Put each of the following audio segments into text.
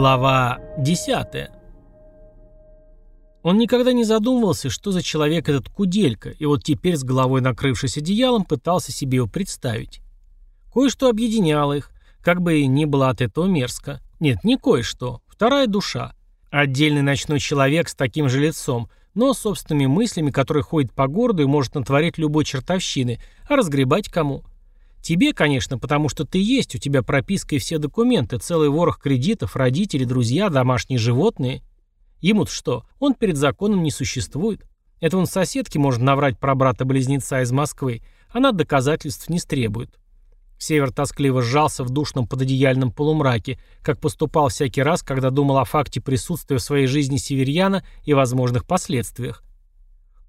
Глава 10 Он никогда не задумывался, что за человек этот Куделька, и вот теперь с головой накрывшись одеялом пытался себе его представить. Кое-что объединяло их, как бы и ни было от этого мерзко. Нет, не кое-что. Вторая душа. Отдельный ночной человек с таким же лицом, но собственными мыслями, который ходит по городу и может натворить любой чертовщины, а разгребать кому? Тебе, конечно, потому что ты есть, у тебя прописка и все документы, целый ворох кредитов, родители, друзья, домашние животные. Ему-то что? Он перед законом не существует. Это он соседке может наврать про брата-близнеца из Москвы. Она доказательств не стребует. Север тоскливо сжался в душном пододеяльном полумраке, как поступал всякий раз, когда думал о факте присутствия в своей жизни северьяна и возможных последствиях.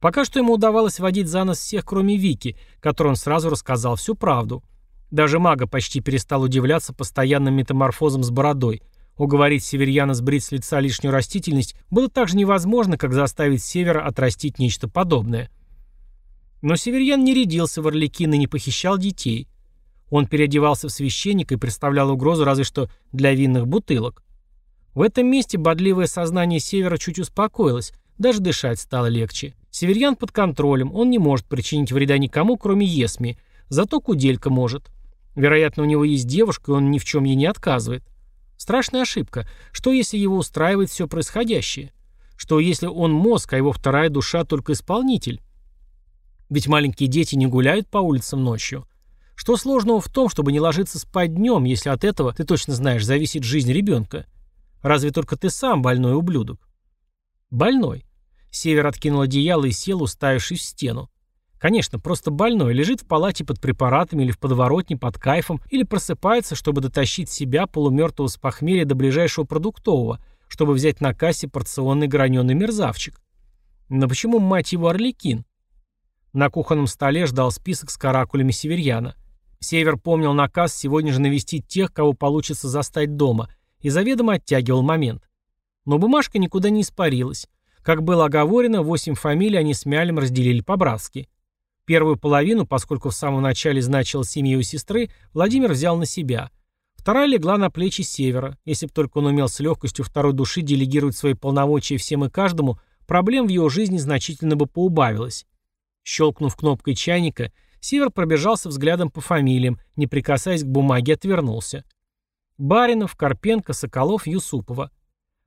Пока что ему удавалось водить за нос всех, кроме Вики, которой он сразу рассказал всю правду. Даже мага почти перестал удивляться постоянным метаморфозом с бородой. Уговорить северьяна сбрить с лица лишнюю растительность было так же невозможно, как заставить севера отрастить нечто подобное. Но северьян не рядился в Орликин и не похищал детей. Он переодевался в священника и представлял угрозу разве что для винных бутылок. В этом месте бодливое сознание севера чуть успокоилось, даже дышать стало легче. Северьян под контролем, он не может причинить вреда никому, кроме Есми, зато Куделька может. Вероятно, у него есть девушка, и он ни в чем ей не отказывает. Страшная ошибка. Что, если его устраивает все происходящее? Что, если он мозг, а его вторая душа только исполнитель? Ведь маленькие дети не гуляют по улицам ночью. Что сложного в том, чтобы не ложиться спать днем, если от этого, ты точно знаешь, зависит жизнь ребенка? Разве только ты сам больной ублюдок? Больной. Север откинул одеяло и сел, уставившись в стену. Конечно, просто больной, лежит в палате под препаратами или в подворотне под кайфом, или просыпается, чтобы дотащить себя, полумертвого с похмелья, до ближайшего продуктового, чтобы взять на кассе порционный граненый мерзавчик. Но почему, мать его, Орликин? На кухонном столе ждал список с каракулями северьяна. Север помнил наказ сегодня же навестить тех, кого получится застать дома, и заведомо оттягивал момент. Но бумажка никуда не испарилась. Как было оговорено, восемь фамилий они с Мялем разделили по-братски. Первую половину, поскольку в самом начале значил семью у сестры, Владимир взял на себя. Вторая легла на плечи Севера. Если бы только он умел с легкостью второй души делегировать свои полномочия всем и каждому, проблем в его жизни значительно бы поубавилось. Щелкнув кнопкой чайника, Север пробежался взглядом по фамилиям, не прикасаясь к бумаге, отвернулся. Баринов, Карпенко, Соколов, Юсупова.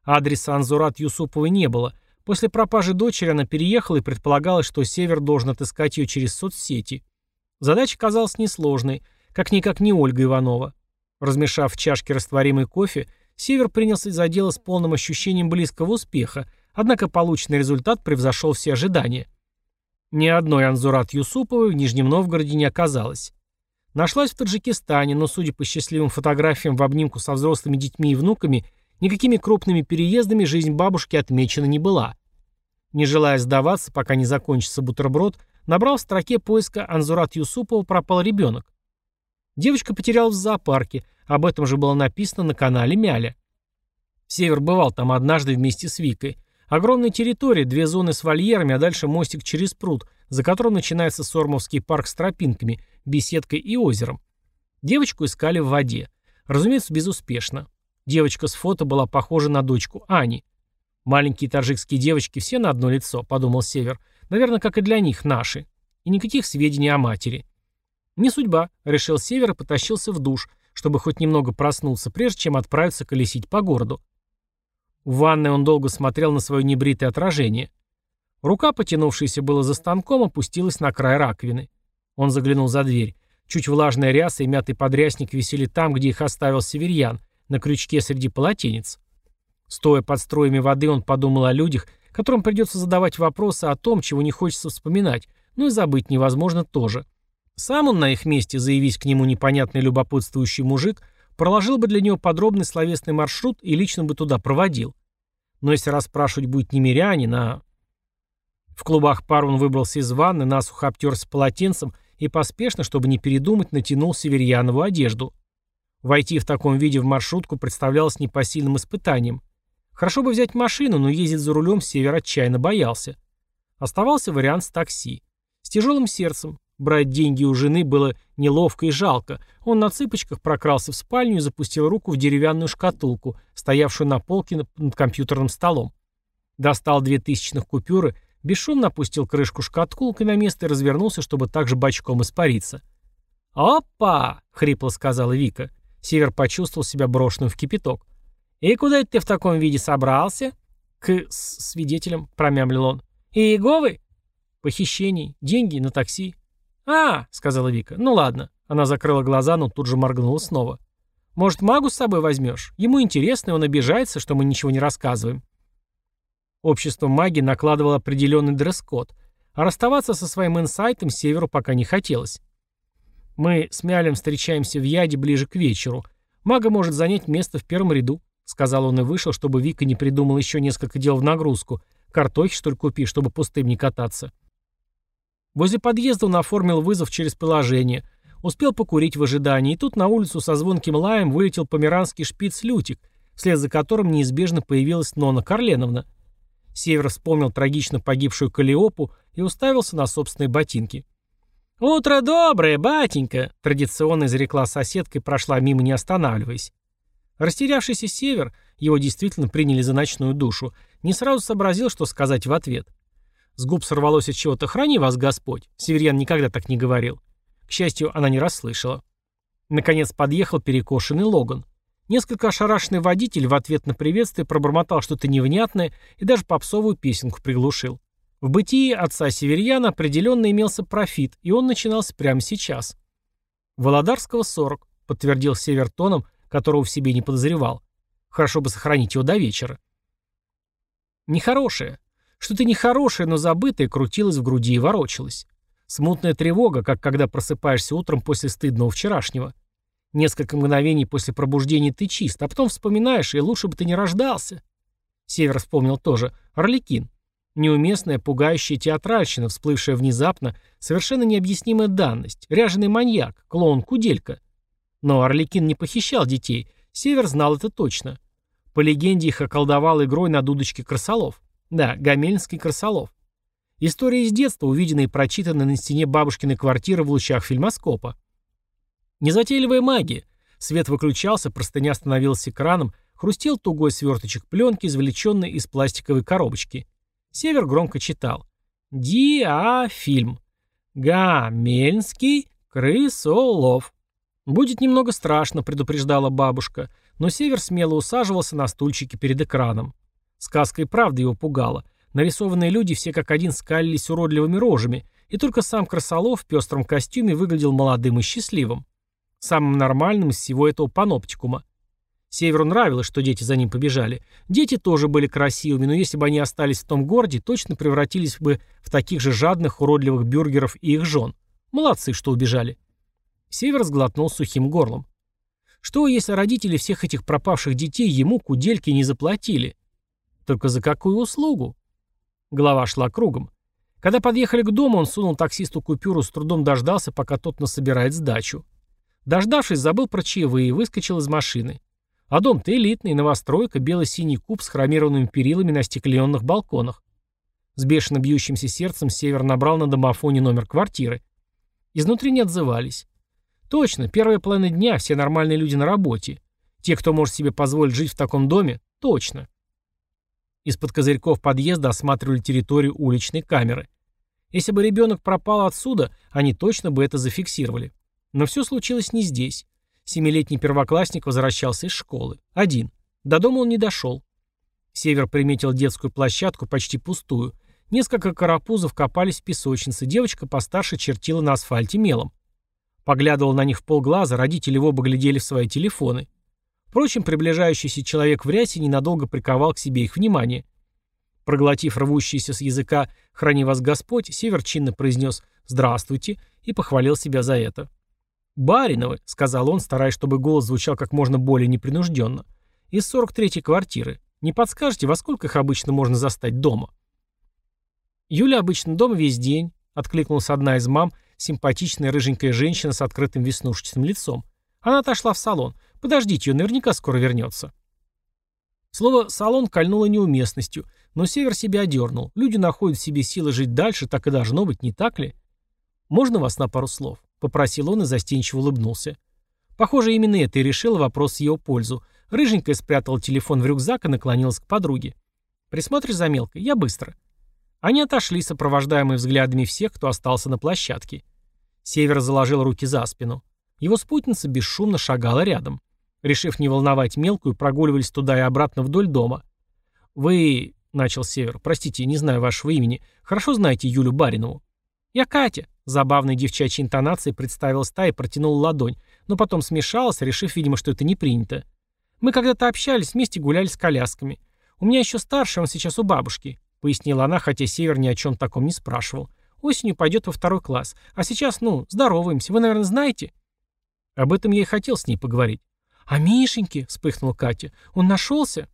Адреса Анзурат Юсуповой не было, После пропажи дочери она переехала и предполагалось, что Север должен отыскать ее через соцсети. Задача казалась несложной, как-никак не Ольга Иванова. Размешав в чашке растворимый кофе, Север принялся за дело с полным ощущением близкого успеха, однако полученный результат превзошел все ожидания. Ни одной Анзурат Юсуповой в Нижнем Новгороде не оказалось. Нашлась в Таджикистане, но, судя по счастливым фотографиям в обнимку со взрослыми детьми и внуками, Никакими крупными переездами жизнь бабушки отмечена не была. Не желая сдаваться, пока не закончится бутерброд, набрал в строке поиска Анзурат Юсупова «Пропал ребенок». Девочка потерялась в зоопарке, об этом же было написано на канале Мяля. Север бывал там однажды вместе с Викой. Огромная территория, две зоны с вольерами, а дальше мостик через пруд, за которым начинается Сормовский парк с тропинками, беседкой и озером. Девочку искали в воде. Разумеется, безуспешно. Девочка с фото была похожа на дочку Ани. Маленькие таджикские девочки все на одно лицо, подумал Север. Наверное, как и для них, наши. И никаких сведений о матери. Не судьба, решил Север и потащился в душ, чтобы хоть немного проснуться, прежде чем отправиться колесить по городу. В ванной он долго смотрел на свое небритое отражение. Рука, потянувшаяся было за станком, опустилась на край раковины. Он заглянул за дверь. Чуть влажная ряса и мятый подрясник висели там, где их оставил северьян, на крючке среди полотенец. Стоя под строями воды, он подумал о людях, которым придется задавать вопросы о том, чего не хочется вспоминать, но и забыть невозможно тоже. Сам он на их месте, заявись к нему непонятный любопытствующий мужик, проложил бы для него подробный словесный маршрут и лично бы туда проводил. Но если расспрашивать будет не мирянин, а... В клубах пар он выбрался из ванны, насухо обтерся полотенцем и поспешно, чтобы не передумать, натянул северьянову одежду. Войти в таком виде в маршрутку представлялось непосильным испытанием. Хорошо бы взять машину, но ездить за рулем Север отчаянно боялся. Оставался вариант с такси. С тяжелым сердцем. Брать деньги у жены было неловко и жалко. Он на цыпочках прокрался в спальню и запустил руку в деревянную шкатулку, стоявшую на полке над компьютерным столом. Достал две тысячных купюры, бесшумно опустил крышку шкатулкой на место и развернулся, чтобы также бочком испариться. «Опа!» — хрипло сказала Вика. Север почувствовал себя брошенным в кипяток. «И куда это ты в таком виде собрался?» «К свидетелям», — промямлил он. «И Иеговы?» «Похищений, деньги на такси». «А!» — сказала Вика. «Ну ладно». Она закрыла глаза, но тут же моргнула снова. «Может, магу с собой возьмешь? Ему интересно, и он обижается, что мы ничего не рассказываем». Общество маги накладывало определенный дресс-код, а расставаться со своим инсайтом Северу пока не хотелось. «Мы с Мялем встречаемся в Яде ближе к вечеру. Мага может занять место в первом ряду», — сказал он и вышел, чтобы Вика не придумала еще несколько дел в нагрузку. «Картохи, что ли, купи, чтобы пустым не кататься». Возле подъезда он оформил вызов через приложение, успел покурить в ожидании, и тут на улицу со звонким лаем вылетел померанский шпиц-лютик, вслед за которым неизбежно появилась Нона Карленовна. Север вспомнил трагично погибшую Калиопу и уставился на собственные ботинки. «Утро доброе, батенька!» — традиционно изрекла соседка и прошла мимо, не останавливаясь. Растерявшийся Север, его действительно приняли за ночную душу, не сразу сообразил, что сказать в ответ. С губ сорвалось от чего-то «Храни вас Господь!» Северьян никогда так не говорил. К счастью, она не расслышала. Наконец подъехал перекошенный Логан. Несколько ошарашенный водитель в ответ на приветствие пробормотал что-то невнятное и даже попсовую песенку приглушил. В бытии отца Северьяна определенно имелся профит, и он начинался прямо сейчас. «Володарского 40», — подтвердил Север тоном, которого в себе не подозревал. Хорошо бы сохранить его до вечера. Нехорошее. Что-то нехорошее, но забытое крутилось в груди и ворочалось. Смутная тревога, как когда просыпаешься утром после стыдного вчерашнего. Несколько мгновений после пробуждения ты чист, а потом вспоминаешь, и лучше бы ты не рождался. Север вспомнил тоже. Орликин. Неуместная, пугающая театральщина, всплывшая внезапно, совершенно необъяснимая данность. Ряженый маньяк, клоун-куделька. Но Орликин не похищал детей. Север знал это точно. По легенде их околдовал игрой на дудочке крысолов. Да, гамельнский крысолов. История из детства, увиденная и прочитанная на стене бабушкиной квартиры в лучах фильмоскопа. Незатейливая магия. Свет выключался, простыня становилась экраном, хрустел тугой сверточек пленки, извлеченный из пластиковой коробочки. Север громко читал. Диафильм. Гамельнский крысолов. «Будет немного страшно», — предупреждала бабушка, но Север смело усаживался на стульчике перед экраном. Сказка и правда его пугала. Нарисованные люди все как один скалились уродливыми рожами, и только сам Красолов в пестром костюме выглядел молодым и счастливым самым нормальным из всего этого паноптикума. Северу нравилось, что дети за ним побежали. Дети тоже были красивыми, но если бы они остались в том городе, точно превратились бы в таких же жадных, уродливых бюргеров и их жен. Молодцы, что убежали. Север сглотнул сухим горлом. Что, если родители всех этих пропавших детей ему, кудельки, не заплатили? Только за какую услугу? Голова шла кругом. Когда подъехали к дому, он сунул таксисту купюру, с трудом дождался, пока тот насобирает сдачу. Дождавшись, забыл про чаевые и выскочил из машины. А дом-то элитный, новостройка, бело-синий куб с хромированными перилами на стекленных балконах. С бешено бьющимся сердцем Север набрал на домофоне номер квартиры. Изнутри не отзывались. Точно, первая половина дня все нормальные люди на работе. Те, кто может себе позволить жить в таком доме, точно. Из-под козырьков подъезда осматривали территорию уличной камеры. Если бы ребенок пропал отсюда, они точно бы это зафиксировали. Но все случилось не здесь. Семилетний первоклассник возвращался из школы. Один. До дома он не дошел. Север приметил детскую площадку, почти пустую. Несколько карапузов копались в песочнице, девочка постарше чертила на асфальте мелом. Поглядывал на них в полглаза, родители его оба глядели в свои телефоны. Впрочем, приближающийся человек в рясе ненадолго приковал к себе их внимание. Проглотив рвущийся с языка «Храни вас Господь», Север чинно произнес «Здравствуйте» и похвалил себя за это. «Бариновы», — сказал он, стараясь, чтобы голос звучал как можно более непринужденно. «Из 43-й квартиры. Не подскажете, во сколько их обычно можно застать дома?» «Юля обычно дома весь день», — откликнулась одна из мам, симпатичная рыженькая женщина с открытым веснушчатым лицом. Она отошла в салон. «Подождите, ее наверняка скоро вернется». Слово «салон» кольнуло неуместностью, но Север себя одернул. Люди находят в себе силы жить дальше, так и должно быть, не так ли? «Можно вас на пару слов?» — попросил он и застенчиво улыбнулся. Похоже, именно это и решило вопрос в его пользу. Рыженькая спрятала телефон в рюкзак и наклонилась к подруге. «Присмотришь за мелкой? Я быстро». Они отошли, сопровождаемые взглядами всех, кто остался на площадке. Север заложил руки за спину. Его спутница бесшумно шагала рядом. Решив не волновать мелкую, прогуливались туда и обратно вдоль дома. «Вы...» — начал Север. «Простите, не знаю вашего имени. Хорошо знаете Юлю Баринову?» «Я Катя», — забавной девчачьей интонацией представилась та и протянула ладонь, но потом смешалась, решив, видимо, что это не принято. «Мы когда-то общались, вместе гуляли с колясками. У меня еще старший, он сейчас у бабушки», — пояснила она, хотя Север ни о чем таком не спрашивал. «Осенью пойдет во второй класс. А сейчас, ну, здороваемся. Вы, наверное, знаете?» Об этом я и хотел с ней поговорить. «А Мишеньке?» — вспыхнула Катя. «Он нашелся?»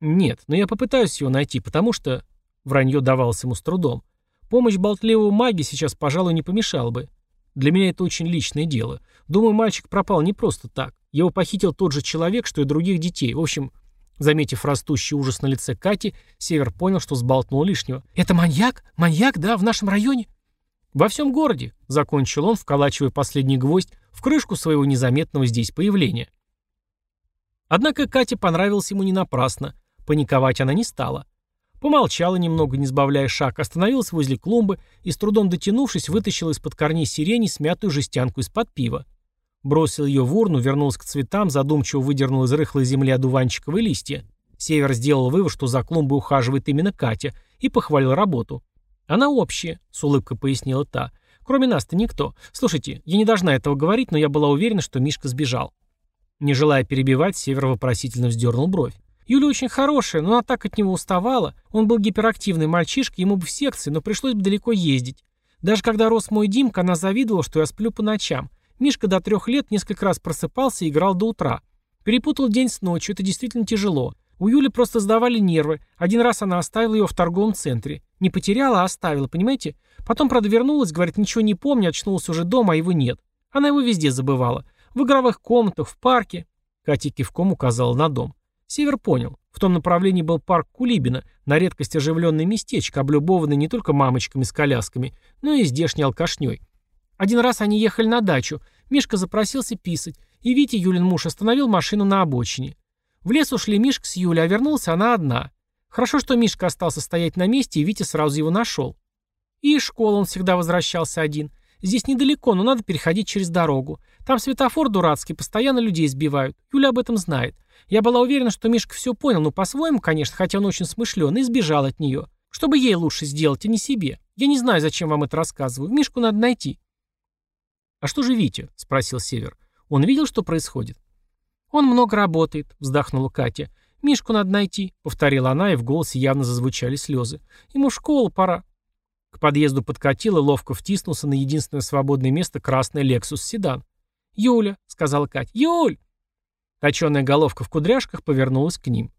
«Нет, но я попытаюсь его найти, потому что...» Вранье давалось ему с трудом. «Помощь болтливого маги сейчас, пожалуй, не помешала бы. Для меня это очень личное дело. Думаю, мальчик пропал не просто так. Его похитил тот же человек, что и других детей. В общем, заметив растущий ужас на лице Кати, Север понял, что сболтнул лишнего. «Это маньяк? Маньяк, да, в нашем районе?» «Во всем городе», — закончил он, вколачивая последний гвоздь в крышку своего незаметного здесь появления. Однако Кате понравилось ему не напрасно. Паниковать она не стала. Помолчала немного, не сбавляя шаг, остановилась возле клумбы и, с трудом дотянувшись, вытащила из-под корней сирени смятую жестянку из-под пива. Бросил ее в урну, вернулась к цветам, задумчиво выдернул из рыхлой земли одуванчиковые листья. Север сделал вывод, что за клумбой ухаживает именно Катя, и похвалил работу. «Она общая», — с улыбкой пояснила та. «Кроме нас-то никто. Слушайте, я не должна этого говорить, но я была уверена, что Мишка сбежал». Не желая перебивать, Север вопросительно вздернул бровь. Юля очень хорошая, но она так от него уставала. Он был гиперактивный мальчишка, ему бы в секции, но пришлось бы далеко ездить. Даже когда рос мой Димка, она завидовала, что я сплю по ночам. Мишка до трех лет несколько раз просыпался и играл до утра. Перепутал день с ночью, это действительно тяжело. У Юли просто сдавали нервы. Один раз она оставила ее в торговом центре. Не потеряла, а оставила, понимаете? Потом, правда, вернулась, говорит, ничего не помню, очнулась уже дома, а его нет. Она его везде забывала. В игровых комнатах, в парке. Катя кивком указала на дом. Север понял. В том направлении был парк Кулибина, на редкость оживленное местечко, облюбованное не только мамочками с колясками, но и здешней алкашней. Один раз они ехали на дачу, Мишка запросился писать, и Витя, Юлин муж, остановил машину на обочине. В лес ушли Мишка с Юлей, а вернулась она одна. Хорошо, что Мишка остался стоять на месте, и Витя сразу его нашел. И из школы он всегда возвращался один. Здесь недалеко, но надо переходить через дорогу. Там светофор дурацкий, постоянно людей сбивают. Юля об этом знает. Я была уверена, что Мишка все понял, но по-своему, конечно, хотя он очень смышленый, и сбежал от нее. Чтобы ей лучше сделать, а не себе. Я не знаю, зачем вам это рассказываю. Мишку надо найти. «А что же Витя?» — спросил Север. «Он видел, что происходит?» «Он много работает», — вздохнула Катя. «Мишку надо найти», — повторила она, и в голосе явно зазвучали слезы. «Ему в школу пора». К подъезду подкатил и ловко втиснулся на единственное свободное место красный «Лексус» седан. «Юля», — сказала Катя. «Юль!» Точеная головка в кудряшках повернулась к ним.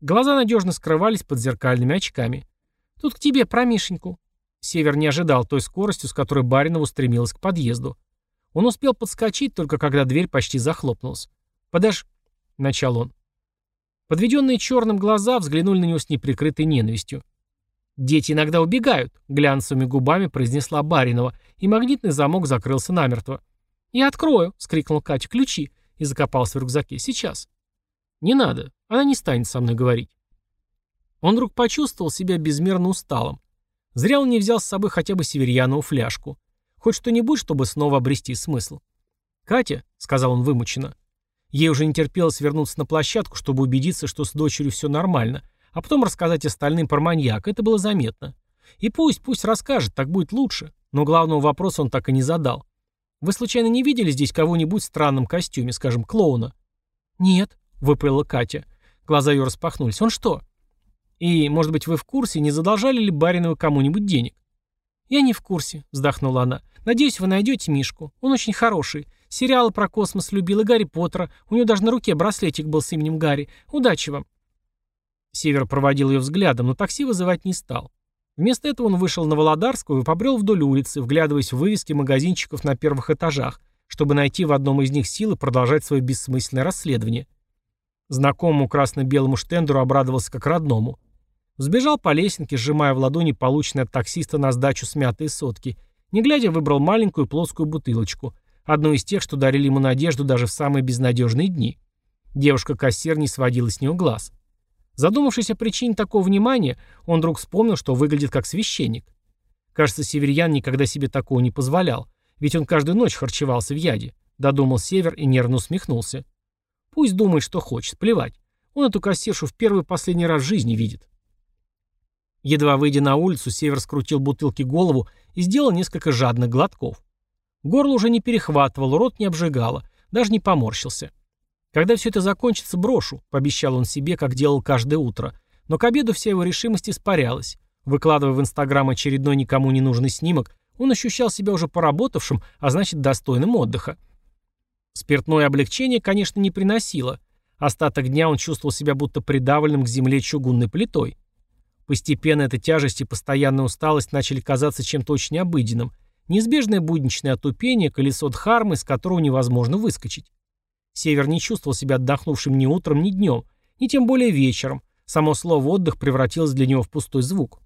Глаза надежно скрывались под зеркальными очками. «Тут к тебе, про Мишеньку». Север не ожидал той скоростью, с которой Баринова устремилась к подъезду. Он успел подскочить, только когда дверь почти захлопнулась. «Подож...» — начал он. Подведенные черным глаза взглянули на него с неприкрытой ненавистью. «Дети иногда убегают», — глянцевыми губами произнесла Баринова, и магнитный замок закрылся намертво. «Я открою», — скрикнул Катя, — «ключи» и закопался в рюкзаке. «Сейчас». «Не надо. Она не станет со мной говорить». Он вдруг почувствовал себя безмерно усталым. Зря он не взял с собой хотя бы северьянову фляжку. Хоть что-нибудь, чтобы снова обрести смысл. «Катя», — сказал он вымученно, — ей уже не терпелось вернуться на площадку, чтобы убедиться, что с дочерью все нормально, а потом рассказать остальным про маньяка, это было заметно. И пусть, пусть расскажет, так будет лучше, но главного вопроса он так и не задал. Вы случайно не видели здесь кого-нибудь в странном костюме, скажем, клоуна?» «Нет», — выпалила Катя. Глаза ее распахнулись. «Он что?» «И, может быть, вы в курсе, не задолжали ли Баринову кому-нибудь денег?» «Я не в курсе», — вздохнула она. «Надеюсь, вы найдете Мишку. Он очень хороший. Сериалы про космос любил и Гарри Поттера. У него даже на руке браслетик был с именем Гарри. Удачи вам». Север проводил ее взглядом, но такси вызывать не стал. Вместо этого он вышел на Володарскую и побрел вдоль улицы, вглядываясь в вывески магазинчиков на первых этажах, чтобы найти в одном из них силы продолжать свое бессмысленное расследование. Знакомому красно-белому штендеру обрадовался как родному. Сбежал по лесенке, сжимая в ладони полученные от таксиста на сдачу смятые сотки, Не глядя, выбрал маленькую плоскую бутылочку. Одну из тех, что дарили ему надежду даже в самые безнадежные дни. Девушка-кассир не сводила с него глаз. Задумавшись о причине такого внимания, он вдруг вспомнил, что выглядит как священник. Кажется, северьян никогда себе такого не позволял, ведь он каждую ночь харчевался в яде. Додумал Север и нервно усмехнулся. Пусть думает, что хочет, плевать. Он эту кассиршу в первый и последний раз в жизни видит. Едва выйдя на улицу, Север скрутил бутылки голову и сделал несколько жадных глотков. Горло уже не перехватывало, рот не обжигало, даже не поморщился. Когда все это закончится, брошу, пообещал он себе, как делал каждое утро. Но к обеду вся его решимость испарялась. Выкладывая в Инстаграм очередной никому не нужный снимок, он ощущал себя уже поработавшим, а значит достойным отдыха. Спиртное облегчение, конечно, не приносило. Остаток дня он чувствовал себя будто придавленным к земле чугунной плитой. Постепенно эта тяжесть и постоянная усталость начали казаться чем-то очень обыденным. Неизбежное будничное отупение, колесо дхармы, из которого невозможно выскочить. Север не чувствовал себя отдохнувшим ни утром, ни днем, ни тем более вечером. Само слово «отдых» превратилось для него в пустой звук.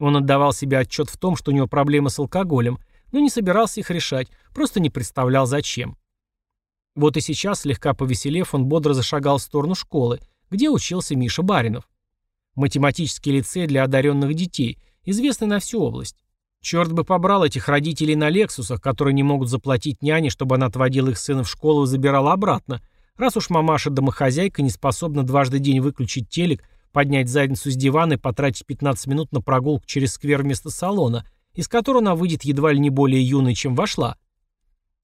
Он отдавал себе отчет в том, что у него проблемы с алкоголем, но не собирался их решать, просто не представлял зачем. Вот и сейчас, слегка повеселев, он бодро зашагал в сторону школы, где учился Миша Баринов. Математический лицей для одаренных детей, известный на всю область. Черт бы побрал этих родителей на Лексусах, которые не могут заплатить няне, чтобы она отводила их сына в школу и забирала обратно, раз уж мамаша-домохозяйка не способна дважды день выключить телек поднять задницу с дивана и потратить 15 минут на прогулку через сквер вместо салона, из которого она выйдет едва ли не более юной, чем вошла.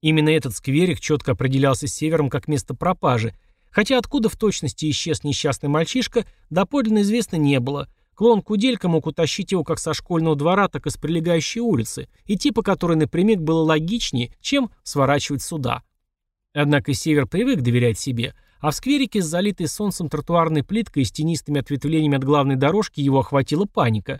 Именно этот скверик четко определялся севером как место пропажи, хотя откуда в точности исчез несчастный мальчишка, доподлинно известно не было. Клон Куделька мог утащить его как со школьного двора, так и с прилегающей улицы, идти по которой напрямик было логичнее, чем сворачивать сюда. Однако Север привык доверять себе – а в скверике с залитой солнцем тротуарной плиткой и с тенистыми ответвлениями от главной дорожки его охватила паника.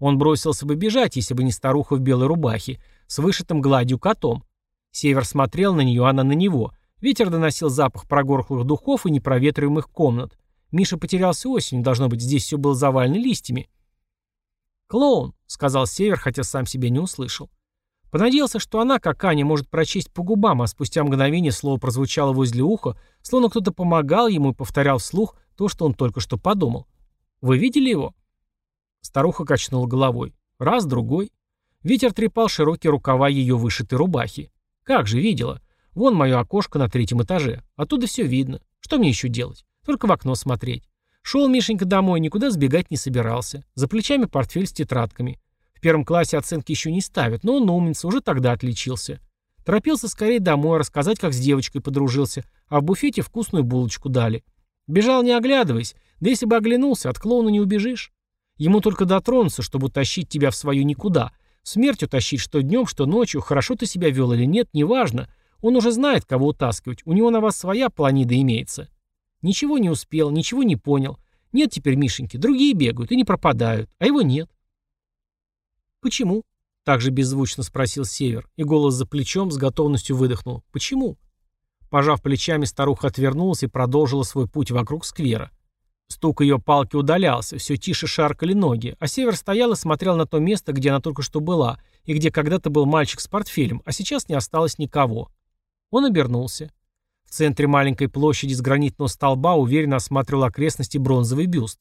Он бросился бы бежать, если бы не старуха в белой рубахе, с вышитым гладью котом. Север смотрел на нее, она на него. Ветер доносил запах прогорклых духов и непроветриваемых комнат. Миша потерялся осенью, должно быть, здесь все было завалено листьями. «Клоун», — сказал Север, хотя сам себя не услышал. Понадеялся, что она, как Аня, может прочесть по губам, а спустя мгновение слово прозвучало возле уха, словно кто-то помогал ему и повторял вслух то, что он только что подумал. «Вы видели его?» Старуха качнула головой. Раз, другой. Ветер трепал широкие рукава ее вышитой рубахи. «Как же, видела. Вон мое окошко на третьем этаже. Оттуда все видно. Что мне еще делать? Только в окно смотреть. Шел Мишенька домой, никуда сбегать не собирался. За плечами портфель с тетрадками. В первом классе оценки еще не ставят, но он умница, уже тогда отличился. Торопился скорее домой, рассказать, как с девочкой подружился, а в буфете вкусную булочку дали. Бежал не оглядываясь, да если бы оглянулся, от клоуна не убежишь. Ему только дотронуться, чтобы утащить тебя в свою никуда. Смерть утащить что днем, что ночью, хорошо ты себя вел или нет, неважно. Он уже знает, кого утаскивать, у него на вас своя планида имеется. Ничего не успел, ничего не понял. Нет теперь Мишеньки, другие бегают и не пропадают, а его нет. «Почему?» — также беззвучно спросил Север, и голос за плечом с готовностью выдохнул. «Почему?» Пожав плечами, старуха отвернулась и продолжила свой путь вокруг сквера. Стук ее палки удалялся, все тише шаркали ноги, а Север стоял и смотрел на то место, где она только что была, и где когда-то был мальчик с портфелем, а сейчас не осталось никого. Он обернулся. В центре маленькой площади с гранитного столба уверенно осматривал окрестности бронзовый бюст.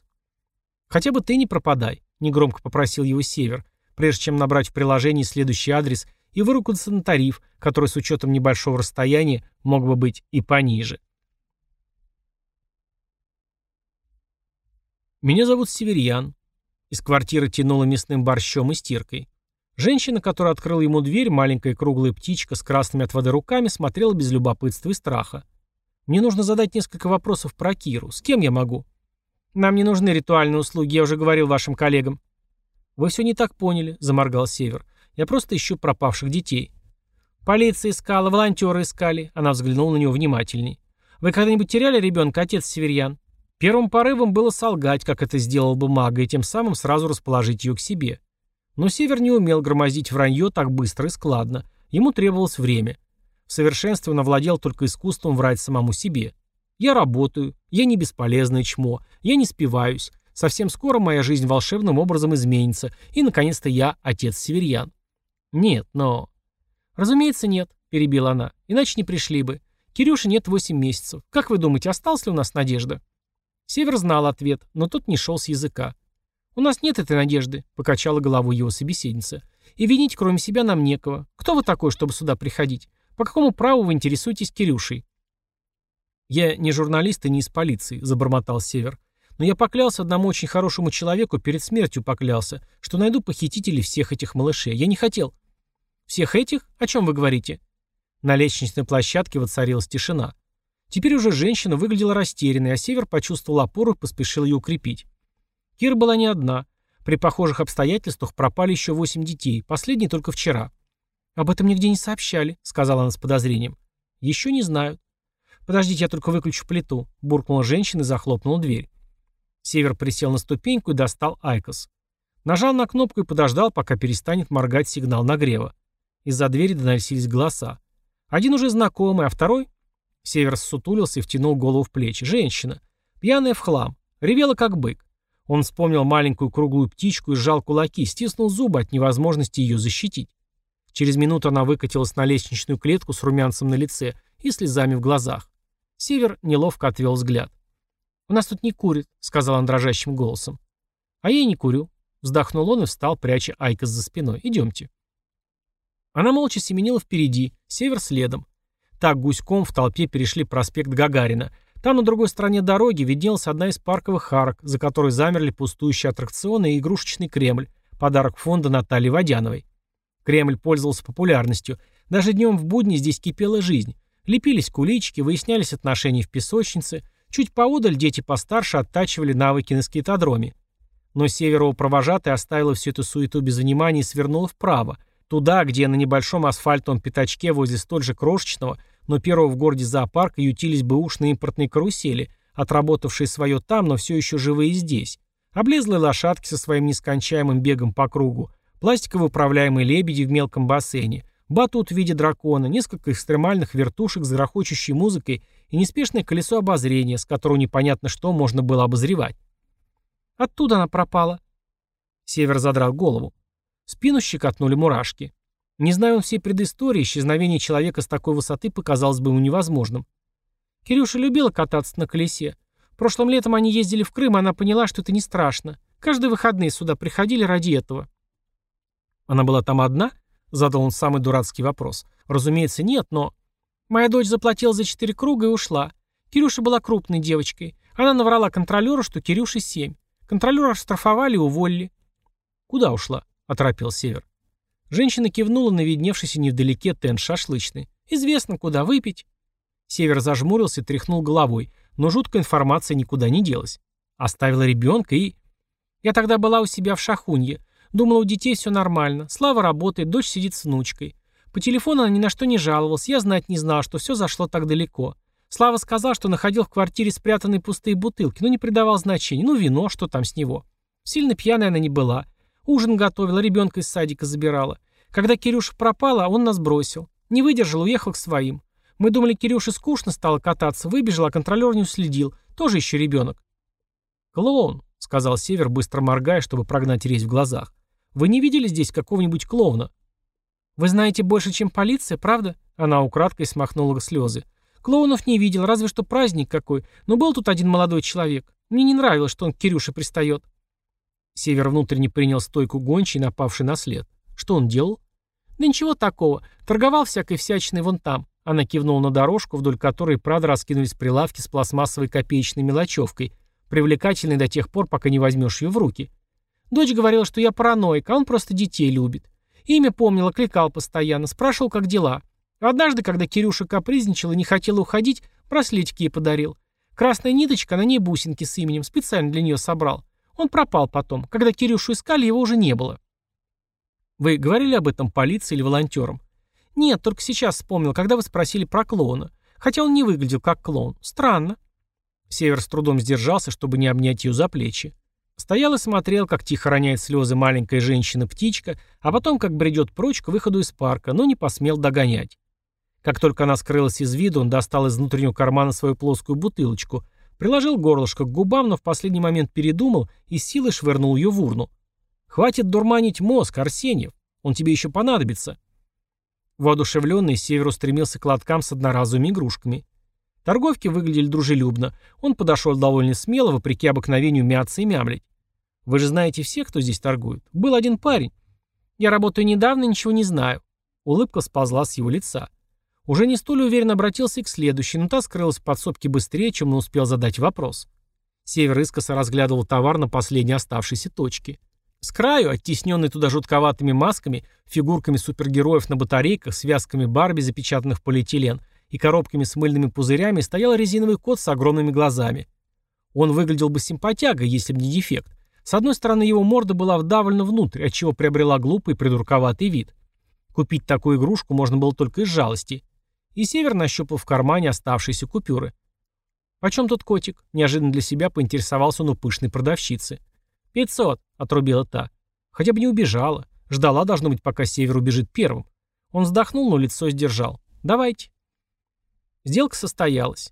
«Хотя бы ты не пропадай», — негромко попросил его Север, прежде чем набрать в приложении следующий адрес и вырукаться на тариф, который с учетом небольшого расстояния мог бы быть и пониже. Меня зовут Северьян. Из квартиры тянуло мясным борщом и стиркой. Женщина, которая открыла ему дверь, маленькая круглая птичка с красными от воды руками, смотрела без любопытства и страха. Мне нужно задать несколько вопросов про Киру. С кем я могу? Нам не нужны ритуальные услуги, я уже говорил вашим коллегам. «Вы все не так поняли», — заморгал Север. «Я просто ищу пропавших детей». «Полиция искала, волонтеры искали». Она взглянула на него внимательней. «Вы когда-нибудь теряли ребенка, отец Северьян?» Первым порывом было солгать, как это сделал бы мага, и тем самым сразу расположить ее к себе. Но Север не умел громоздить вранье так быстро и складно. Ему требовалось время. В совершенстве он овладел только искусством врать самому себе. «Я работаю, я не бесполезное чмо, я не спиваюсь, Совсем скоро моя жизнь волшебным образом изменится, и, наконец-то, я отец северьян. Нет, но... Разумеется, нет, перебила она. Иначе не пришли бы. Кирюше нет восемь месяцев. Как вы думаете, осталась ли у нас надежда? Север знал ответ, но тот не шел с языка. «У нас нет этой надежды», — покачала головой его собеседница. «И винить кроме себя нам некого. Кто вы такой, чтобы сюда приходить? По какому праву вы интересуетесь Кирюшей?» «Я не журналист и не из полиции», — забормотал Север. «Но я поклялся одному очень хорошему человеку, перед смертью поклялся, что найду похитителей всех этих малышей. Я не хотел». «Всех этих? О чем вы говорите?» На лестничной площадке воцарилась тишина. Теперь уже женщина выглядела растерянной, а Север почувствовал опору и поспешил ее укрепить. Кира была не одна. При похожих обстоятельствах пропали еще восемь детей, последний только вчера. «Об этом нигде не сообщали», — сказала она с подозрением. «Еще не знают». «Подождите, я только выключу плиту», — буркнула женщина и захлопнула дверь. Север присел на ступеньку и достал IQOS. Нажал на кнопку и подождал, пока перестанет моргать сигнал нагрева. Из-за двери доносились голоса. Один уже знакомый, а второй... Север ссутулился и втянул голову в плечи. Женщина. Пьяная в хлам. Ревела как бык. Он вспомнил маленькую круглую птичку и сжал кулаки, стиснул зубы от невозможности ее защитить. Через минуту она выкатилась на лестничную клетку с румянцем на лице и слезами в глазах. Север неловко отвел взгляд. «У нас тут не курят», — сказала она дрожащим голосом. «А я не курю», — вздохнул он и встал, пряча IQOS за спиной. «Идемте». Она молча семенила впереди, Север следом. Так гуськом в толпе перешли проспект Гагарина — там, на другой стороне дороги, виднелась одна из парковых арок, за которой замерли пустующие аттракционы и игрушечный Кремль, подарок фонда Натальи Водяновой. Кремль пользовался популярностью. Даже днем в будни здесь кипела жизнь. Лепились куличики, выяснялись отношения в песочнице. Чуть поодаль дети постарше оттачивали навыки на скейтодроме. Но Северова провожатая оставила всю эту суету без внимания и свернула вправо, туда, где на небольшом асфальтовом пятачке возле столь же крошечного, но первого в городе зоопарка ютились бы ушные импортные карусели, отработавшие свое там, но все еще живые здесь. Облезлые лошадки со своим нескончаемым бегом по кругу, пластиково управляемые лебеди в мелком бассейне, батут в виде дракона, несколько экстремальных вертушек с грохочущей музыкой и неспешное колесо обозрения, с которого непонятно что можно было обозревать. Оттуда она пропала. Север задрал голову. Спину щекотнули мурашки. Не зная он всей предыстории, исчезновение человека с такой высоты показалось бы ему невозможным. Кирюша любила кататься на колесе. Прошлым летом они ездили в Крым, и она поняла, что это не страшно. Каждые выходные сюда приходили ради этого. Она была там одна? Задал он самый дурацкий вопрос. Разумеется, нет, но... Моя дочь заплатила за четыре круга и ушла. Кирюша была крупной девочкой. Она наврала контролеру, что Кирюше семь. Контролера штрафовали и уволили. Куда ушла? Оторопил Север. Женщина кивнула на видневшийся невдалеке тент шашлычный. «Известно, куда выпить». Север зажмурился и тряхнул головой, но жуткая информация никуда не делась. Оставила ребенка и... Я тогда была у себя в Шахунье. Думала, у детей все нормально. Слава работает, дочь сидит с внучкой. По телефону она ни на что не жаловалась, я знать не знала, что все зашло так далеко. Слава сказал, что находил в квартире спрятанные пустые бутылки, но не придавал значения. Ну, вино, что там с него. Сильно пьяная она не была. Ужин готовила, ребенка из садика забирала. Когда Кирюша пропала, он нас бросил. Не выдержал, уехал к своим. Мы думали, Кирюше скучно стало кататься, выбежал, а контролер не уследил. Тоже еще ребенок. «Клоун», — сказал Север, быстро моргая, чтобы прогнать резь в глазах. «Вы не видели здесь какого-нибудь клоуна?» «Вы знаете больше, чем полиция, правда?» Она украдкой смахнула слезы. «Клоунов не видел, разве что праздник какой. Но был тут один молодой человек. Мне не нравилось, что он к Кирюше пристает». Север внутренне принял стойку гончей, напавший на след. Что он делал? Да ничего такого. Торговал всякой всячиной вон там. Она кивнула на дорожку, вдоль которой, правда, раскинулись прилавки с пластмассовой копеечной мелочевкой, привлекательной до тех пор, пока не возьмешь ее в руки. Дочь говорила, что я параноик, а он просто детей любит. Имя помнил, кликал постоянно, спрашивал, как дела. Однажды, когда Кирюша капризничал и не хотела уходить, браслетик ей подарил. Красная ниточка, на ней бусинки с именем, специально для нее собрал. Он пропал потом. Когда Кирюшу искали, его уже не было. Вы говорили об этом полиции или волонтерам? Нет, только сейчас вспомнил, когда вы спросили про клоуна. Хотя он не выглядел как клоун. Странно. Север с трудом сдержался, чтобы не обнять ее за плечи. Стоял и смотрел, как тихо роняет слезы маленькая женщина-птичка, а потом как бредет прочь к выходу из парка, но не посмел догонять. Как только она скрылась из виду, он достал из внутреннего кармана свою плоскую бутылочку — Приложил горлышко к губам, но в последний момент передумал и силой швырнул ее в урну. «Хватит дурманить мозг, Арсеньев!» Он тебе еще понадобится». Воодушевленный, Север устремился к лоткам с одноразовыми игрушками. Торговки выглядели дружелюбно. Он подошел довольно смело, вопреки обыкновению мяться и мямлить. «Вы же знаете всех, кто здесь торгует. Был один парень. Я работаю недавно, ничего не знаю». Улыбка сползла с его лица. Уже не столь уверенно обратился и к следующей, но та скрылась в подсобке быстрее, чем он успел задать вопрос. Север искоса разглядывал товар на последней оставшейся точке. С краю, оттесненный туда жутковатыми масками, фигурками супергероев на батарейках, связками Барби, запечатанных в полиэтилен, и коробками с мыльными пузырями, стоял резиновый кот с огромными глазами. Он выглядел бы симпатягой, если бы не дефект. С одной стороны, его морда была вдавлена внутрь, отчего приобрела глупый придурковатый вид. Купить такую игрушку можно было только из жалости. И Север нащупал в кармане оставшиеся купюры. «Почем тут котик?» – неожиданно для себя поинтересовался он у пышной продавщицы. «Пятьсот», — отрубила та. Хотя бы не убежала. Ждала, должно быть, пока Север убежит первым. Он вздохнул, но лицо сдержал. «Давайте». Сделка состоялась.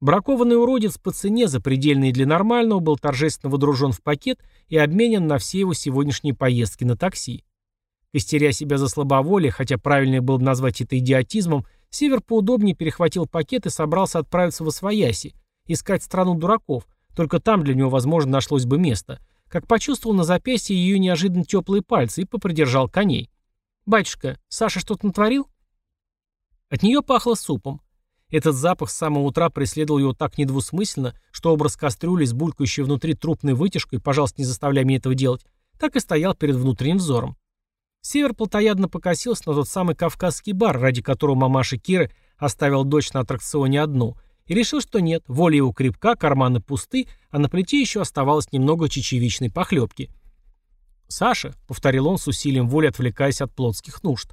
Бракованный уродец по цене, запредельный для нормального, был торжественно водружен в пакет и обменен на все его сегодняшние поездки на такси. Костеря себя за слабоволие, хотя правильнее было бы назвать это идиотизмом, Север поудобнее перехватил пакет и собрался отправиться в Освояси, искать страну дураков, только там для него, возможно, нашлось бы место, как почувствовал на запястье ее неожиданно теплые пальцы и попридержал коней. «Батюшка, Саша что-то натворил?» От нее пахло супом. Этот запах с самого утра преследовал его так недвусмысленно, что образ кастрюли с булькающей внутри трупной вытяжкой, пожалуйста, не заставляй меня этого делать, так и стоял перед внутренним взором. Север плотоядно покосился на тот самый кавказский бар, ради которого мамаша Киры оставил дочь на аттракционе одну – и решил, что нет, воля его крепка, карманы пусты, а на плите еще оставалось немного чечевичной похлебки. «Саша», — повторил он с усилием воли, отвлекаясь от плотских нужд.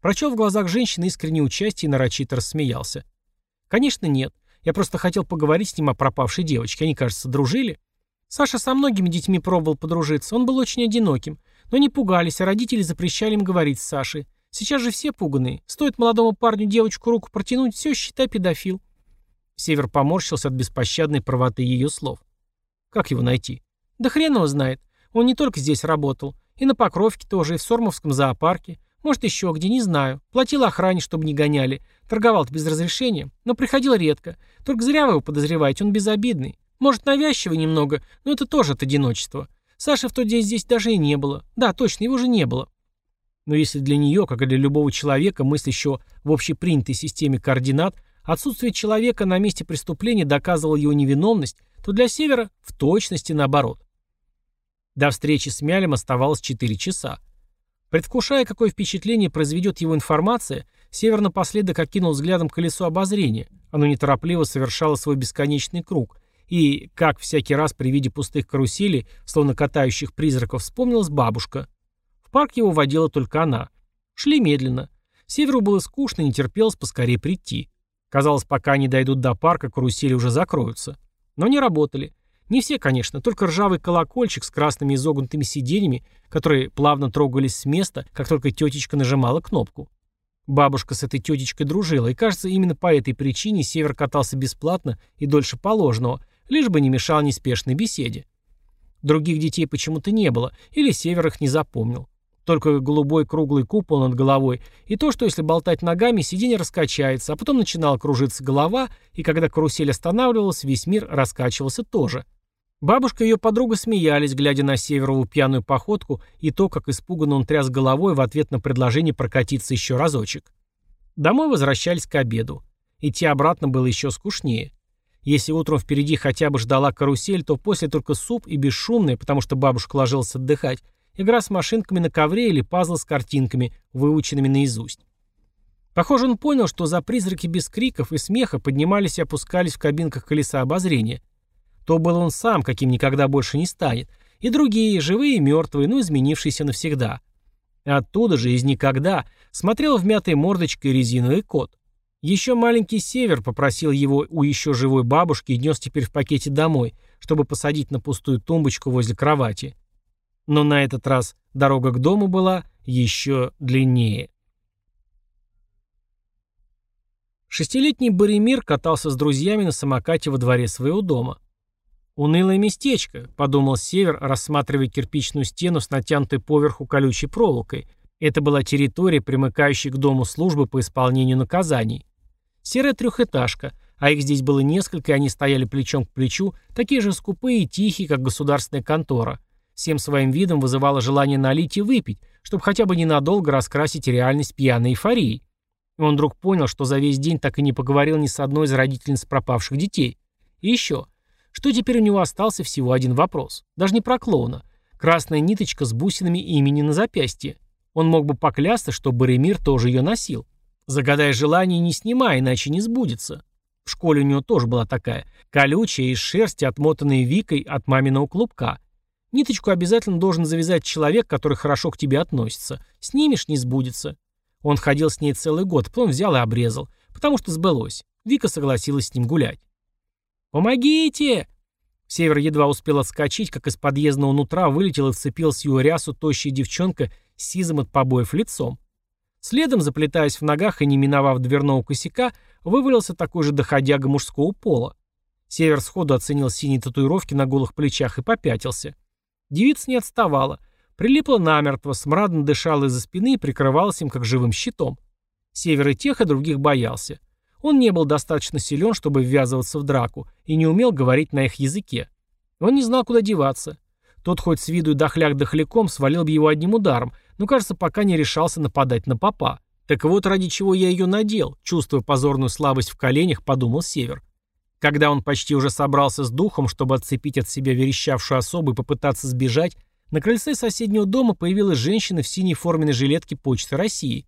Прочел в глазах женщины искреннее участие и нарочито рассмеялся. «Конечно нет. Я просто хотел поговорить с ним о пропавшей девочке. Они, кажется, дружили. Саша со многими детьми пробовал подружиться. Он был очень одиноким. Но не пугались, а родители запрещали им говорить с Сашей. Сейчас же все пуганые. Стоит молодому парню девочку руку протянуть, все, считай, педофил. Север поморщился от беспощадной правоты ее слов. Как его найти? Да хрен его знает. Он не только здесь работал. И на Покровке тоже, и в Сормовском зоопарке. Может, еще где, не знаю. Платил охране, чтобы не гоняли. торговал без разрешения, но приходил редко. Только зря вы его подозреваете, он безобидный. Может, навязчивый немного, но это тоже от одиночества. Саши в тот день здесь даже и не было. Да, точно, его же не было. Но если для нее, как и для любого человека, мысль еще в общепринятой системе координат, Отсутствие человека на месте преступления доказывало его невиновность, то для Севера в точности наоборот. До встречи с Мялем оставалось 4 часа. Предвкушая, какое впечатление произведет его информация, Север напоследок окинул взглядом колесо обозрения. Оно неторопливо совершало свой бесконечный круг. И, как всякий раз при виде пустых каруселей, словно катающих призраков, вспомнилась бабушка. В парк его водила только она. Шли медленно. Северу было скучно и не терпелось поскорее прийти. Казалось, пока они дойдут до парка, карусели уже закроются. Но не работали. Не все, конечно, только ржавый колокольчик с красными изогнутыми сиденьями, которые плавно трогались с места, как только тетечка нажимала кнопку. Бабушка с этой тетечкой дружила, и, кажется, именно по этой причине Север катался бесплатно и дольше положенного, лишь бы не мешал неспешной беседе. Других детей почему-то не было, или Север их не запомнил. Только голубой круглый купол над головой, и то, что если болтать ногами, сиденье раскачается, а потом начинала кружиться голова, и когда карусель останавливалась, весь мир раскачивался тоже. Бабушка и ее подруга смеялись, глядя на Северову пьяную походку и то, как испуганно он тряс головой в ответ на предложение прокатиться еще разочек. Домой возвращались к обеду. Идти обратно было еще скучнее. Если утром впереди хотя бы ждала карусель, то после только суп и бесшумная, потому что бабушка ложилась отдыхать, Игра с машинками на ковре или пазлы с картинками, выученными наизусть. Похоже, он понял, что за призраки без криков и смеха поднимались и опускались в кабинках колеса обозрения. То был он сам, каким никогда больше не станет, и другие, живые и мертвые, но изменившиеся навсегда. Оттуда же, из никогда, смотрел в мятой мордочкой резиновый кот. Еще маленький Север попросил его у еще живой бабушки и нес теперь в пакете домой, чтобы посадить на пустую тумбочку возле кровати. Но на этот раз дорога к дому была еще длиннее. Шестилетний Боремир катался с друзьями на самокате во дворе своего дома. «Унылое местечко», — подумал Север, рассматривая кирпичную стену с натянутой поверху колючей проволокой, Это была территория, примыкающая к дому службы по исполнению наказаний. Серая трехэтажка, а их здесь было несколько, и они стояли плечом к плечу, такие же скупые и тихие, как государственная контора. Всем своим видом вызывало желание налить и выпить, чтобы хотя бы ненадолго раскрасить реальность пьяной эйфорией. И он вдруг понял, что за весь день так и не поговорил ни с одной из родительниц пропавших детей. И еще, что теперь у него остался всего один вопрос. Даже не про клоуна. Красная ниточка с бусинами имени на запястье. Он мог бы поклясться, что Боремир тоже ее носил. Загадай желание, не снимай, иначе не сбудется. В школе у него тоже была такая. Колючая, из шерсти, отмотанная Викой от маминого клубка. Ниточку обязательно должен завязать человек, который хорошо к тебе относится. Снимешь – не сбудется. Он ходил с ней целый год, потом взял и обрезал. Потому что сбылось. Вика согласилась с ним гулять. «Помогите!» Север едва успел отскочить, как из подъездного нутра вылетел и вцепился в его рясу тощая девчонка с сизым от побоев лицом. Следом, заплетаясь в ногах и не миновав дверного косяка, вывалился такой же доходяга мужского пола. Север сходу оценил синие татуировки на голых плечах и попятился. Девица не отставала. Прилипла намертво, смрадно дышала из-за спины и прикрывалась им как живым щитом. Север и тех, и других боялся. Он не был достаточно силен, чтобы ввязываться в драку, и не умел говорить на их языке. Он не знал, куда деваться. Тот хоть с виду и дохляк дохляком свалил бы его одним ударом, но, кажется, пока не решался нападать на папа. Так вот, ради чего я ее надел, чувствуя позорную слабость в коленях, подумал Север. Когда он почти уже собрался с духом, чтобы отцепить от себя верещавшую особу и попытаться сбежать, на крыльце соседнего дома появилась женщина в синей форменной жилетке Почты России.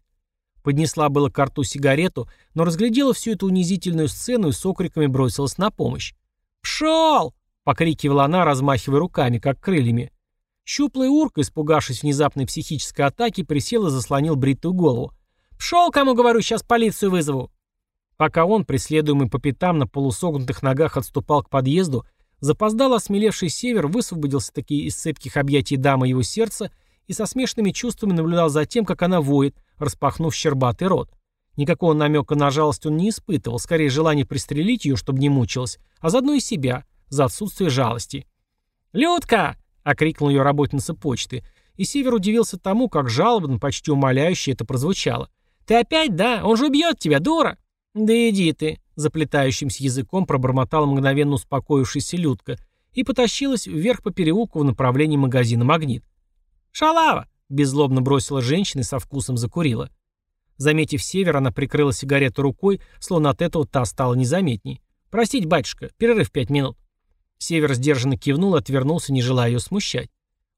Поднесла было к рту сигарету, но разглядела всю эту унизительную сцену и с окриками бросилась на помощь. «Пшел!» — покрикивала она, размахивая руками, как крыльями. Щуплый урка, испугавшись внезапной психической атаки, присел и заслонил бритую голову. «Пшел, кому говорю, сейчас полицию вызову!» Пока он, преследуемый по пятам на полусогнутых ногах, отступал к подъезду, Запоздал осмелевший север высвободился таки из цепких объятий дамы его сердца и со смешанными чувствами наблюдал за тем, как она воет, распахнув щербатый рот. Никакого намека на жалость он не испытывал, скорее желание пристрелить ее, чтобы не мучилась, а заодно и себя, за отсутствие жалости. «Людка!» — окрикнул ее работница почты, и Север удивился тому, как жалобно, почти умоляюще это прозвучало. «Ты опять, да? Он же убьет тебя, дура!» «Да иди ты!» заплетающимся языком пробормотала мгновенно успокоившаяся Людка и потащилась вверх по переулку в направлении магазина «Магнит». «Шалава!» — беззлобно бросила женщина и со вкусом закурила. Заметив север, она прикрыла сигарету рукой, словно от этого та стала незаметней. «Простите, батюшка, перерыв пять минут». Север сдержанно кивнул отвернулся, не желая ее смущать.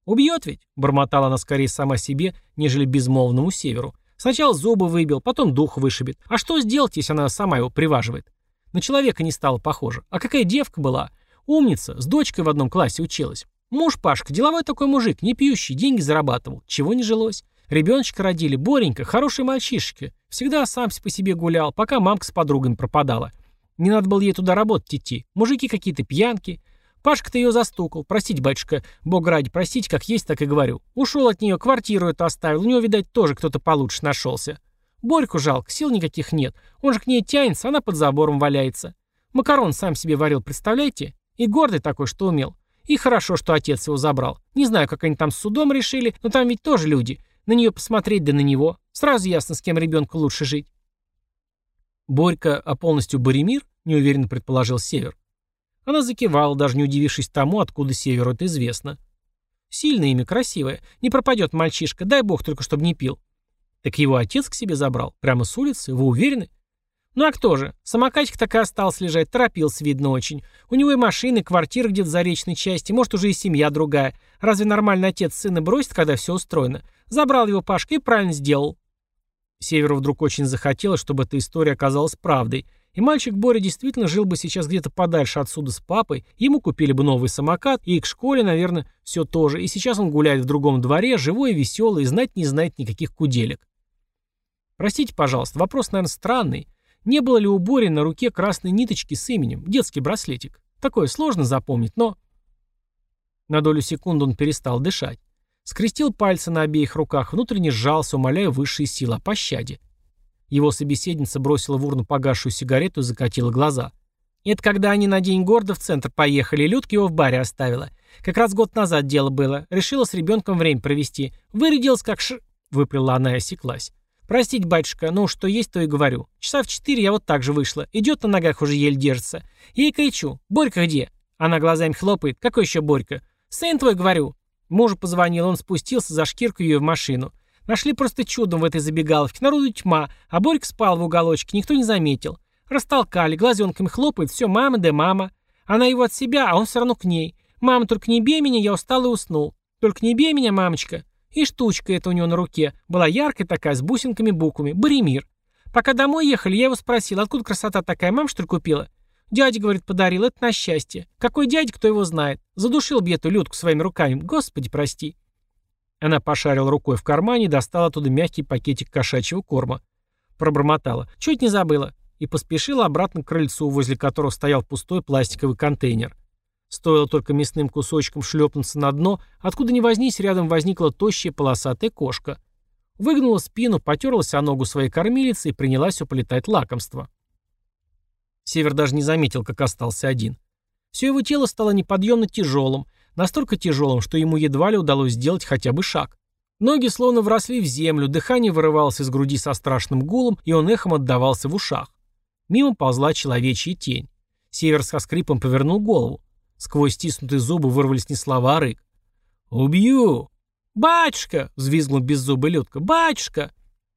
«Убьет ведь?» — бормотала она скорее сама себе, нежели безмолвному северу. Сначала зубы выбил, потом дух вышибет. А что сделать, если она сама его приваживает? На человека не стало похоже. А какая девка была? Умница, с дочкой в одном классе училась. Муж Пашка, деловой такой мужик, не пьющий, деньги зарабатывал. Чего не жилось? Ребеночка родили, Боренька, хороший мальчишки. Всегда сам по себе гулял, пока мамка с подругами пропадала. Не надо было ей туда работать идти. Мужики какие-то пьянки. Пашка-то ее застукал. Простите, батюшка, бог ради, простите, как есть, так и говорю. Ушел от нее, квартиру эту оставил. У него, видать, тоже кто-то получше нашелся. Борьку жалко, сил никаких нет. Он же к ней тянется, она под забором валяется. Макарон сам себе варил, представляете? И гордый такой, что умел. И хорошо, что отец его забрал. Не знаю, как они там с судом решили, но там ведь тоже люди. На нее посмотреть, да на него. Сразу ясно, с кем ребенку лучше жить. Борька, а полностью Боремир, неуверенно предположил Север. Она закивала, даже не удивившись тому, откуда Северу это известно. Сильное имя, красивое. Не пропадет мальчишка, дай бог только, чтобы не пил. Так его отец к себе забрал? Прямо с улицы? Вы уверены? Ну а кто же? Самокатик так и остался лежать, торопился, видно, очень. У него и машины, и квартира где-то за речной части, может, уже и семья другая. Разве нормальный отец сына бросит, когда все устроено? Забрал его Пашка и правильно сделал. Северу вдруг очень захотелось, чтобы эта история оказалась правдой, и мальчик Боря действительно жил бы сейчас где-то подальше отсюда с папой, ему купили бы новый самокат, и к школе, наверное, все тоже, и сейчас он гуляет в другом дворе, живой и веселый, и знать не знает никаких куделек. Простите, пожалуйста, вопрос, наверное, странный. Не было ли у Бори на руке красной ниточки с именем, детский браслетик? Такое сложно запомнить, но... На долю секунды он перестал дышать. Скрестил пальцы на обеих руках, внутренне сжался, умоляя высшие силы о пощаде. Его собеседница бросила в урну погасшую сигарету и закатила глаза. Это когда они на День города в центр поехали, Людка его в баре оставила. Как раз год назад дело было. Решила с ребенком время провести. Вырядилась как ш... — выплела она и осеклась. «Простите, батюшка, ну что есть, то и говорю. Часа в четыре я вот так же вышла. Идет на ногах уже еле держится. Ей кричу. Борька где?» Она глазами хлопает. «Какой еще Борька?» «Сын твой, говорю». Мужу позвонил, он спустился за шкирку ее в машину. Нашли просто чудом в этой забегаловке. Народу тьма, а Борька спал в уголочке, никто не заметил. Растолкали, глазенками хлопает, все, мама да мама. Она его от себя, а он все равно к ней. «Мама, только не бей меня, я устал и уснул». «Только не бей меня, мамочка». И штучка эта у него на руке. Была яркая такая, с бусинками-буквами. Боремир. Пока домой ехали, я его спросил, откуда красота такая, мам, что ли, купила? Дядя, говорит, подарил, это на счастье. Какой дядя, кто его знает? Задушил бы эту Людку своими руками. Господи, прости. Она пошарила рукой в кармане и достала оттуда мягкий пакетик кошачьего корма. Пробормотала. Чуть не забыла. И поспешила обратно к крыльцу, возле которого стоял пустой пластиковый контейнер. Стоило только мясным кусочком шлепнуться на дно, откуда ни вознись, рядом возникла тощая полосатая кошка. Выгнула спину, потерлась о ногу своей кормилицы и принялась уплетать лакомство. Север даже не заметил, как остался один. Все его тело стало неподъемно тяжелым, настолько тяжелым, что ему едва ли удалось сделать хотя бы шаг. Ноги словно вросли в землю, дыхание вырывалось из груди со страшным гулом, и он эхом отдавался в ушах. Мимо ползла человечья тень. Север со скрипом повернул голову. Сквозь стиснутые зубы вырвались не слова, а рык. «Убью!» «Батюшка!» — взвизгнул беззубый Людка. «Батюшка!»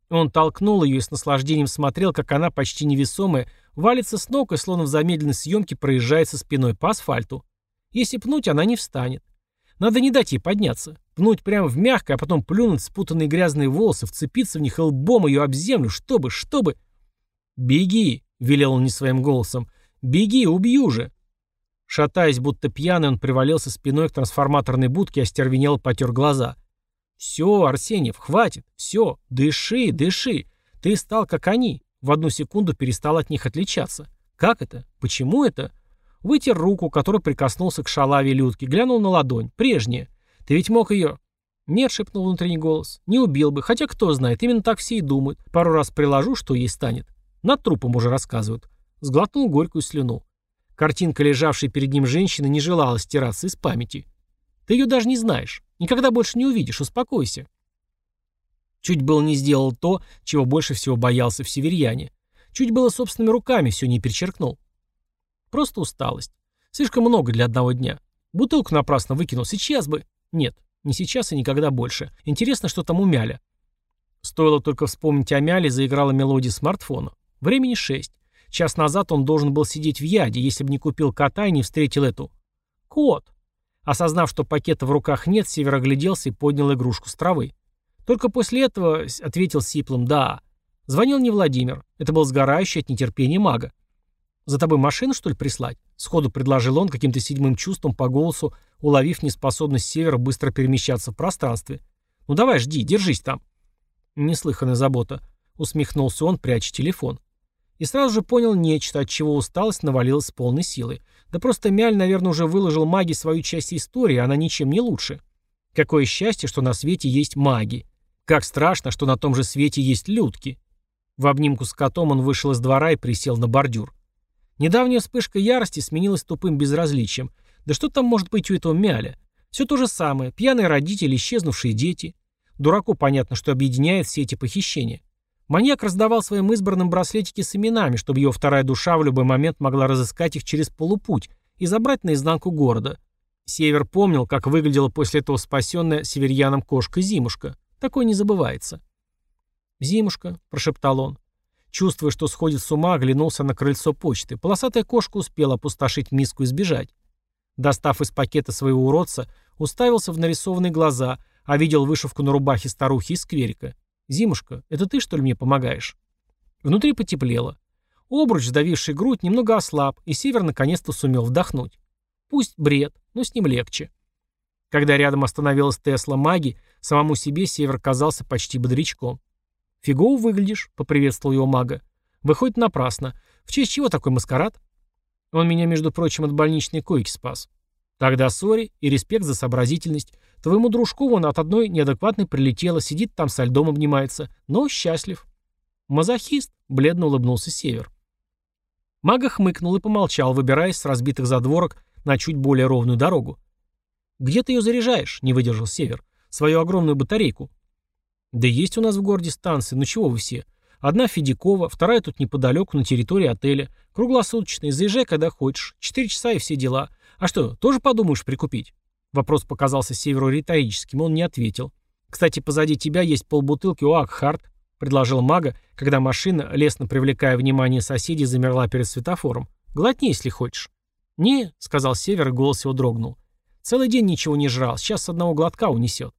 Он толкнул ее и с наслаждением смотрел, как она, почти невесомая, валится с ног и словно в замедленной съемке проезжается спиной по асфальту. Если пнуть, она не встанет. Надо не дать ей подняться. Пнуть прямо в мягкое, а потом плюнуть спутанные грязные волосы, вцепиться в них лбом ее об землю, чтобы, чтобы... «Беги!» — велел он не своим голосом. «Беги, убью же!» Шатаясь, будто пьяный, он привалился спиной к трансформаторной будке и остервенело потер глаза. «Все, Арсеньев, хватит, все, дыши, дыши. Ты стал как они». В одну секунду перестал от них отличаться. Как это? Почему это? Вытер руку, которой прикоснулся к шалаве Людки, глянул на ладонь. Прежняя. Ты ведь мог ее... «Нет», — шепнул внутренний голос. «Не убил бы. Хотя кто знает, именно так все и думают. Пару раз приложу, что ей станет. Над трупом уже рассказывают». Сглотнул горькую слюну. Картинка, лежавшей перед ним женщины, не желала стираться из памяти. Ты ее даже не знаешь. Никогда больше не увидишь, успокойся. Чуть было не сделал то, чего больше всего боялся в северьяне. Чуть было собственными руками все не перечеркнул. Просто усталость. Слишком много для одного дня. Бутылку напрасно выкинул. Сейчас бы. Нет, не сейчас и никогда больше. Интересно, что там у Мяля. Стоило только вспомнить о Мяле, заиграла мелодия смартфона. Времени шесть. Час назад он должен был сидеть в яде, если бы не купил кота и не встретил эту. Кот. Осознав, что пакета в руках нет, Север огляделся и поднял игрушку с травы. Только после этого ответил сиплым «да». Звонил не Владимир. Это был сгорающий от нетерпения мага. «За тобой машину, что ли, прислать?» Сходу предложил он каким-то седьмым чувством по голосу, уловив неспособность Севера быстро перемещаться в пространстве. «Ну давай, жди, держись там». Неслыханная забота. Усмехнулся он, пряча телефон. И сразу же понял нечто, от чего усталость навалилась с полной силой. Да просто Мяль, наверное, уже выложил маги свою часть истории, она ничем не лучше. Какое счастье, что на свете есть маги. Как страшно, что на том же свете есть людки. В обнимку с котом он вышел из двора и присел на бордюр. Недавняя вспышка ярости сменилась тупым безразличием. Да что там может быть у этого Мяля? Все то же самое. Пьяные родители, исчезнувшие дети. Дураку понятно, что объединяет все эти похищения. Маньяк раздавал своим избранным браслетики с именами, чтобы его вторая душа в любой момент могла разыскать их через полупуть и забрать наизнанку города. Север помнил, как выглядела после этого спасенная северьяном кошка Зимушка. Такое не забывается. «Зимушка», — прошептал он. Чувствуя, что сходит с ума, оглянулся на крыльцо почты. Полосатая кошка успела опустошить миску и сбежать. Достав из пакета своего уродца, уставился в нарисованные глаза, а видел вышивку на рубахе старухи из скверика. «Зимушка, это ты, что ли, мне помогаешь?» Внутри потеплело. Обруч, сдавивший грудь, немного ослаб, и Север наконец-то сумел вдохнуть. Пусть бред, но с ним легче. Когда рядом остановилась Тесла Маги, самому себе Север казался почти бодрячком. «Фигово выглядишь», — поприветствовал его мага. «Выходит напрасно. В честь чего такой маскарад?» Он меня, между прочим, от больничной койки спас. Тогда сори и респект за сообразительность. Твоему дружку вон от одной неадекватной прилетело, сидит там со льдом обнимается, но счастлив. Мазохист, бледно улыбнулся Север. Мага хмыкнул и помолчал, выбираясь с разбитых задворок на чуть более ровную дорогу. «Где ты ее заряжаешь?» — не выдержал Север. «Свою огромную батарейку». Да есть у нас в городе станции, ну чего вы все? Одна Федякова, вторая тут неподалеку, на территории отеля. Круглосуточная, заезжай, когда хочешь. Четыре часа и все дела. А что, тоже подумаешь прикупить? Вопрос показался Северу риторическим, он не ответил. Кстати, позади тебя есть полбутылки у Акхарт, предложил мага, когда машина, лестно привлекая внимание соседей, замерла перед светофором. Глотни, если хочешь. «Не», — сказал Север, и голос его дрогнул. «Целый день ничего не жрал, сейчас с одного глотка унесет».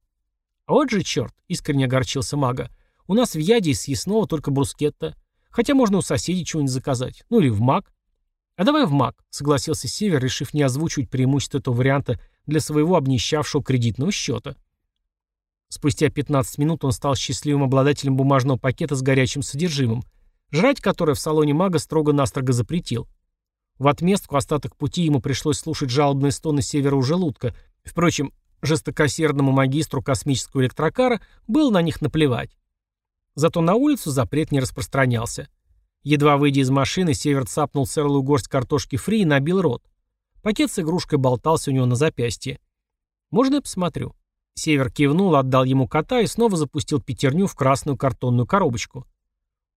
«Вот же черт!» — искренне огорчился мага. «У нас в яде из съестного только брускетта. Хотя можно у соседей чего-нибудь заказать. Ну или в маг». «А давай в маг», — согласился Север, решив не озвучивать преимущество этого варианта для своего обнищавшего кредитного счета. Спустя 15 минут он стал счастливым обладателем бумажного пакета с горячим содержимым, жрать которое в салоне мага строго-настрого запретил. В отместку остаток пути ему пришлось слушать жалобные стоны севера у желудка. Впрочем, жестокосердному магистру космического электрокара было на них наплевать. Зато на улицу запрет не распространялся. Едва выйдя из машины, Север цапнул целую горсть картошки фри и набил рот. Пакет с игрушкой болтался у него на запястье. «Можно я посмотрю?» Север кивнул, отдал ему кота и снова запустил пятерню в красную картонную коробочку.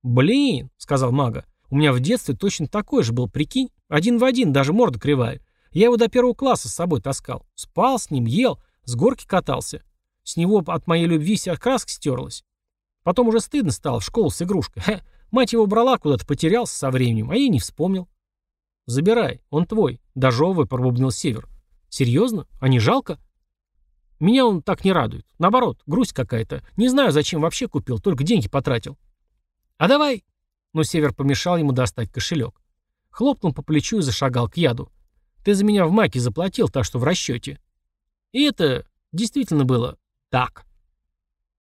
«Блин», — сказал мага, — «у меня в детстве точно такой же был, прикинь? Один в один, даже морда кривая. Я его до первого класса с собой таскал. Спал с ним, ел, с горки катался. С него от моей любви вся краска стерлась. Потом уже стыдно стало в школу с игрушкой. Ха, мать его брала, куда-то потерялся со временем, а я не вспомнил. «Забирай, он твой», — дожевывая пробубнил Север. «Серьезно? А не жалко?» «Меня он так не радует. Наоборот, грусть какая-то. Не знаю, зачем вообще купил, только деньги потратил». «А давай...» Но Север помешал ему достать кошелек. Хлопнул по плечу и зашагал к яду. «Ты за меня в маке заплатил, так что в расчете». И это действительно было так.